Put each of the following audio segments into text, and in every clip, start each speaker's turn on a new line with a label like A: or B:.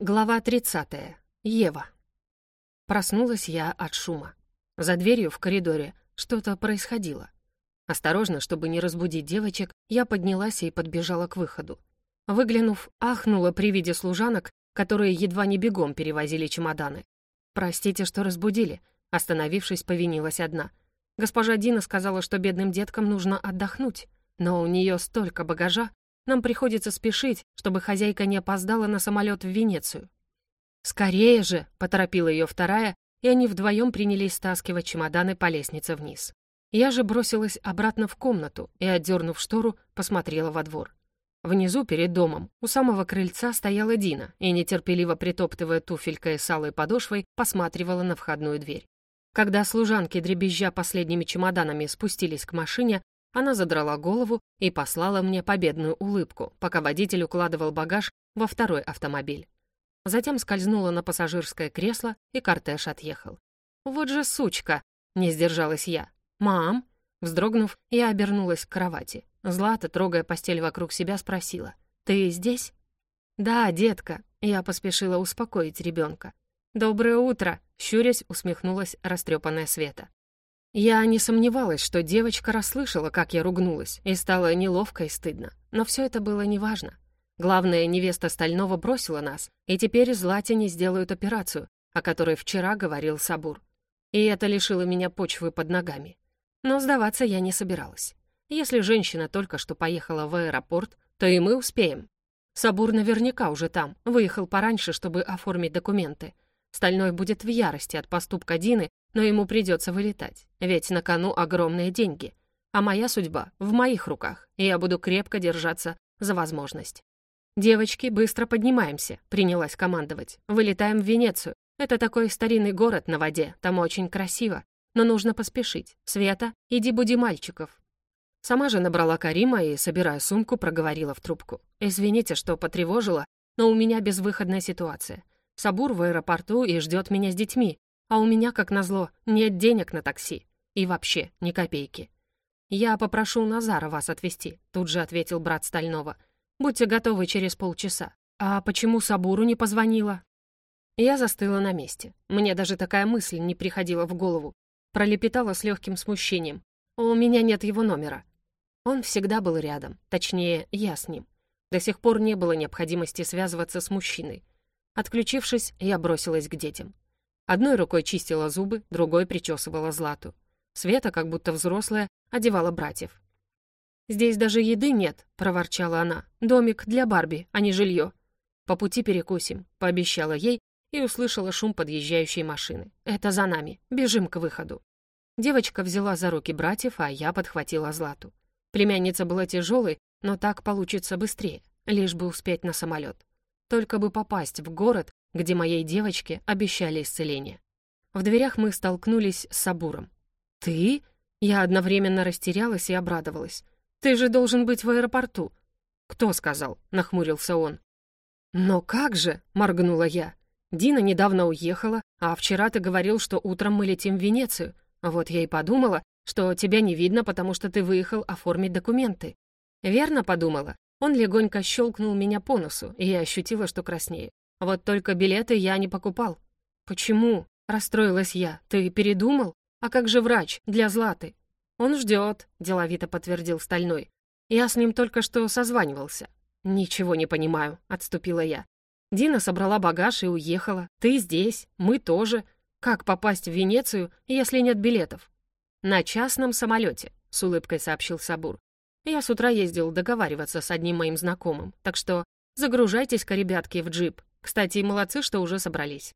A: Глава 30. Ева. Проснулась я от шума. За дверью в коридоре что-то происходило. Осторожно, чтобы не разбудить девочек, я поднялась и подбежала к выходу. Выглянув, ахнула при виде служанок, которые едва не бегом перевозили чемоданы. «Простите, что разбудили», — остановившись, повинилась одна. Госпожа Дина сказала, что бедным деткам нужно отдохнуть, но у нее столько багажа, нам приходится спешить, чтобы хозяйка не опоздала на самолет в Венецию. «Скорее же!» — поторопила ее вторая, и они вдвоем принялись стаскивать чемоданы по лестнице вниз. Я же бросилась обратно в комнату и, отдернув штору, посмотрела во двор. Внизу, перед домом, у самого крыльца стояла Дина и, нетерпеливо притоптывая туфелькой с алой подошвой, посматривала на входную дверь. Когда служанки, дребезжа последними чемоданами, спустились к машине, она задрала голову и послала мне победную улыбку, пока водитель укладывал багаж во второй автомобиль. Затем скользнула на пассажирское кресло, и кортеж отъехал. «Вот же сучка!» — не сдержалась я. «Мам!» Вздрогнув, я обернулась к кровати. Злата, трогая постель вокруг себя, спросила. «Ты здесь?» «Да, детка», — я поспешила успокоить ребенка. «Доброе утро!» — щурясь усмехнулась растрепанная Света. Я не сомневалась, что девочка расслышала, как я ругнулась, и стало неловко и стыдно. Но все это было неважно. Главное, невеста Стального бросила нас, и теперь Злате не сделают операцию, о которой вчера говорил Сабур. И это лишило меня почвы под ногами. Но сдаваться я не собиралась. Если женщина только что поехала в аэропорт, то и мы успеем. Сабур наверняка уже там, выехал пораньше, чтобы оформить документы. Стальной будет в ярости от поступка Дины но ему придется вылетать, ведь на кону огромные деньги. А моя судьба в моих руках, и я буду крепко держаться за возможность. «Девочки, быстро поднимаемся», — принялась командовать. «Вылетаем в Венецию. Это такой старинный город на воде, там очень красиво. Но нужно поспешить. Света, иди буди мальчиков». Сама же набрала Карима и, собирая сумку, проговорила в трубку. «Извините, что потревожила, но у меня безвыходная ситуация. Сабур в аэропорту и ждет меня с детьми, а у меня, как назло, нет денег на такси. И вообще, ни копейки. «Я попрошу Назара вас отвезти», — тут же ответил брат Стального. «Будьте готовы через полчаса. А почему Сабуру не позвонила?» Я застыла на месте. Мне даже такая мысль не приходила в голову. Пролепетала с легким смущением. «У меня нет его номера». Он всегда был рядом, точнее, я с ним. До сих пор не было необходимости связываться с мужчиной. Отключившись, я бросилась к детям. Одной рукой чистила зубы, другой причесывала Злату. Света, как будто взрослая, одевала братьев. «Здесь даже еды нет», — проворчала она. «Домик для Барби, а не жилье. По пути перекусим», — пообещала ей и услышала шум подъезжающей машины. «Это за нами. Бежим к выходу». Девочка взяла за руки братьев, а я подхватила Злату. Племянница была тяжелой, но так получится быстрее, лишь бы успеть на самолет. Только бы попасть в город, где моей девочке обещали исцеление. В дверях мы столкнулись с Сабуром. «Ты?» Я одновременно растерялась и обрадовалась. «Ты же должен быть в аэропорту». «Кто сказал?» — нахмурился он. «Но как же?» — моргнула я. «Дина недавно уехала, а вчера ты говорил, что утром мы летим в Венецию. Вот я и подумала, что тебя не видно, потому что ты выехал оформить документы». «Верно подумала?» Он легонько щелкнул меня по носу, и я ощутила, что краснею. Вот только билеты я не покупал. Почему? Расстроилась я. Ты передумал? А как же врач для Златы? Он ждет, деловито подтвердил Стальной. Я с ним только что созванивался. Ничего не понимаю, отступила я. Дина собрала багаж и уехала. Ты здесь, мы тоже. Как попасть в Венецию, если нет билетов? На частном самолете, с улыбкой сообщил Сабур. Я с утра ездил договариваться с одним моим знакомым, так что загружайтесь-ка, ребятки, в джип. Кстати, молодцы, что уже собрались.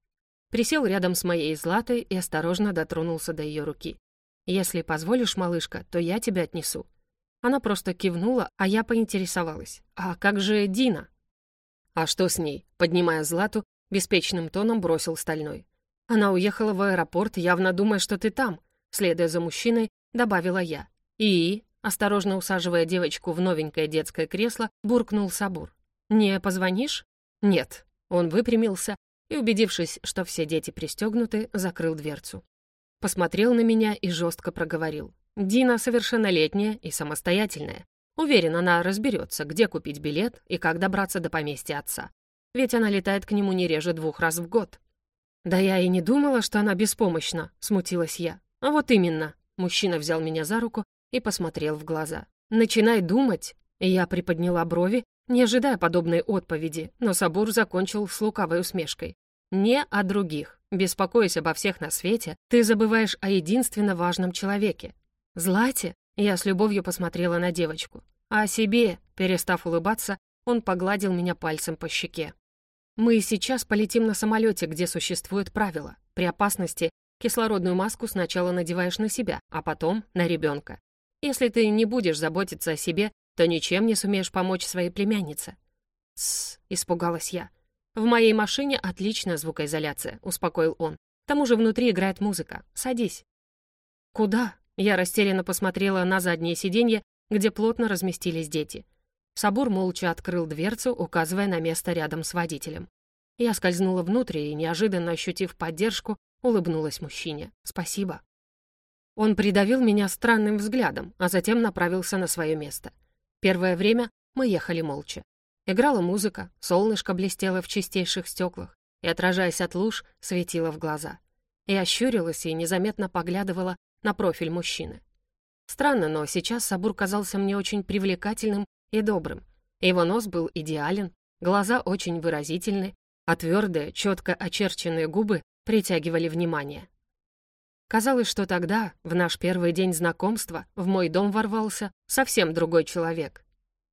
A: Присел рядом с моей Златой и осторожно дотронулся до ее руки. «Если позволишь, малышка, то я тебя отнесу». Она просто кивнула, а я поинтересовалась. «А как же Дина?» «А что с ней?» Поднимая Злату, беспечным тоном бросил Стальной. «Она уехала в аэропорт, явно думая, что ты там», следуя за мужчиной, добавила я. «И?» Осторожно усаживая девочку в новенькое детское кресло, буркнул Сабур. «Не позвонишь?» «Нет», он выпрямился и, убедившись, что все дети пристегнуты, закрыл дверцу. Посмотрел на меня и жестко проговорил. «Дина совершеннолетняя и самостоятельная. Уверен, она разберется, где купить билет и как добраться до поместья отца. ведь она летает к нему не реже двух раз в год. «Да я и не думала, что она беспомощна», — смутилась я. «А вот именно». Мужчина взял меня за руку и посмотрел в глаза. «Начинай думать». Я приподняла брови, не ожидая подобной отповеди, но Сабур закончил с лукавой усмешкой. «Не о других. Беспокоясь обо всех на свете, ты забываешь о единственно важном человеке. Злате?» Я с любовью посмотрела на девочку. А о себе, перестав улыбаться, он погладил меня пальцем по щеке. Мы сейчас полетим на самолете, где существуют правила. При опасности кислородную маску сначала надеваешь на себя, а потом на ребенка. Если ты не будешь заботиться о себе, то ничем не сумеешь помочь своей племяннице. «Тссс», — испугалась я. «В моей машине отличная звукоизоляция», — успокоил он. «К тому же внутри играет музыка. Садись». «Куда?» Я растерянно посмотрела на заднее сиденье, где плотно разместились дети. Сабур молча открыл дверцу, указывая на место рядом с водителем. Я скользнула внутрь и, неожиданно ощутив поддержку, улыбнулась мужчине. «Спасибо». Он придавил меня странным взглядом, а затем направился на свое место. Первое время мы ехали молча. Играла музыка, солнышко блестело в чистейших стеклах и, отражаясь от луж, светило в глаза. Я ощурилась и незаметно поглядывала на профиль мужчины. Странно, но сейчас Сабур казался мне очень привлекательным и добрым. Его нос был идеален, глаза очень выразительны, а твердые, четко очерченные губы притягивали внимание. Казалось, что тогда, в наш первый день знакомства, в мой дом ворвался совсем другой человек.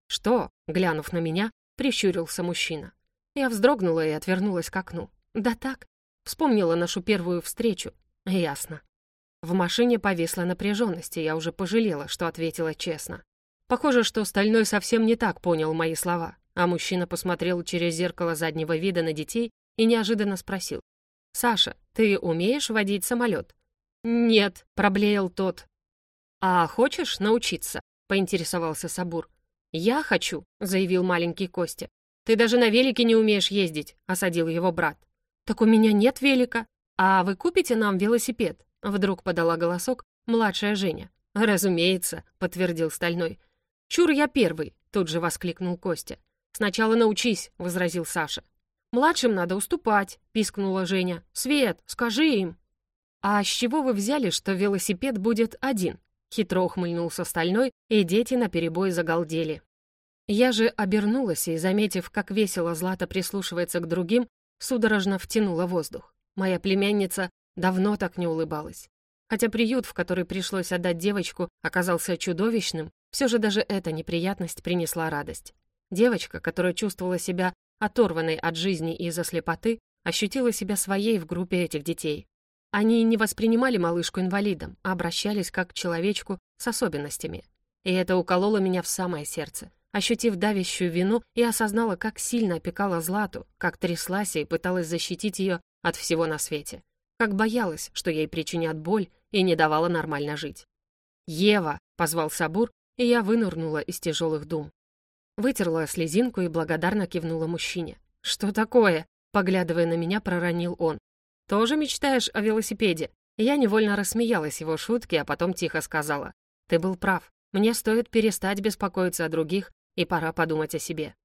A: «Что?» — глянув на меня, прищурился мужчина. Я вздрогнула и отвернулась к окну. «Да так». Вспомнила нашу первую встречу. Ясно. В машине повисла напряженность, и я уже пожалела, что ответила честно. Похоже, что Стальной совсем не так понял мои слова, а мужчина посмотрел через зеркало заднего вида на детей и неожиданно спросил. «Саша, ты умеешь водить самолет?» «Нет», — проблеял тот. «А хочешь научиться?» — поинтересовался Сабур. «Я хочу», — заявил маленький Костя. «Ты даже на велике не умеешь ездить», — осадил его брат. «Так у меня нет велика. А вы купите нам велосипед?» — вдруг подала голосок младшая Женя. «Разумеется», — подтвердил Стальной. «Чур я первый!» — тут же воскликнул Костя. «Сначала научись!» — возразил Саша. «Младшим надо уступать!» — пискнула Женя. «Свет, скажи им!» «А с чего вы взяли, что велосипед будет один?» Хитро ухмыльнулся Стальной, и дети наперебой загалдели. Я же обернулась и, заметив, как весело Злата прислушивается к другим, судорожно втянула воздух. Моя племянница давно так не улыбалась. Хотя приют, в который пришлось отдать девочку, оказался чудовищным, все же даже эта неприятность принесла радость. Девочка, которая чувствовала себя оторванной от жизни из-за слепоты, ощутила себя своей в группе этих детей. Они не воспринимали малышку инвалидом, а обращались как к человечку с особенностями. И это укололо меня в самое сердце. Ощутив давящую вину, я осознала, как сильно опекала Злату, как тряслась и пыталась защитить ее от всего на свете. Как боялась, что ей причинят боль и не давала нормально жить. «Ева!» — позвал Сабур, и я вынырнула из тяжелых дум. Вытерла слезинку и благодарно кивнула мужчине. «Что такое?» — поглядывая на меня, проронил он. «Тоже мечтаешь о велосипеде?» Я невольно рассмеялась его шутке, а потом тихо сказала. «Ты был прав. Мне стоит перестать беспокоиться о других, и пора подумать о себе».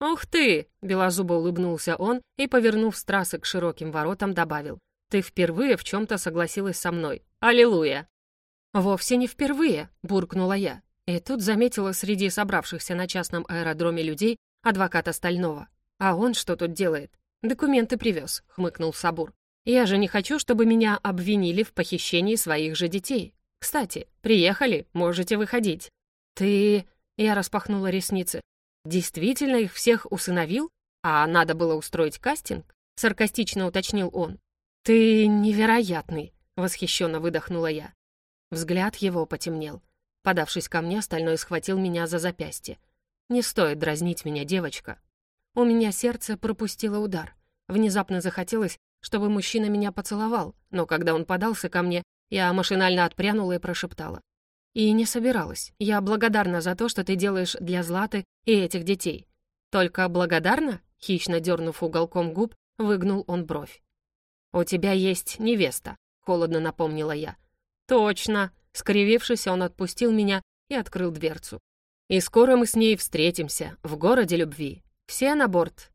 A: «Ух ты!» — белозубо улыбнулся он и, повернув с трассы к широким воротам, добавил. «Ты впервые в чем-то согласилась со мной. Аллилуйя!» «Вовсе не впервые», — буркнула я. И тут заметила среди собравшихся на частном аэродроме людей адвоката Стального. «А он что тут делает?» «Документы привез», — хмыкнул Сабур. «Я же не хочу, чтобы меня обвинили в похищении своих же детей. Кстати, приехали, можете выходить». «Ты...» — я распахнула ресницы. «Действительно их всех усыновил? А надо было устроить кастинг?» — саркастично уточнил он. «Ты невероятный!» — восхищенно выдохнула я. Взгляд его потемнел. Подавшись ко мне, Стальной схватил меня за запястье. «Не стоит дразнить меня, девочка». У меня сердце пропустило удар. Внезапно захотелось, чтобы мужчина меня поцеловал, но когда он подался ко мне, я машинально отпрянула и прошептала. «И не собиралась. Я благодарна за то, что ты делаешь для Златы и этих детей». «Только благодарна?» — хищно дернув уголком губ, выгнул он бровь. «У тебя есть невеста», — холодно напомнила я. «Точно», Скривившись, он отпустил меня и открыл дверцу. «И скоро мы с ней встретимся, в городе любви. Все на борт?»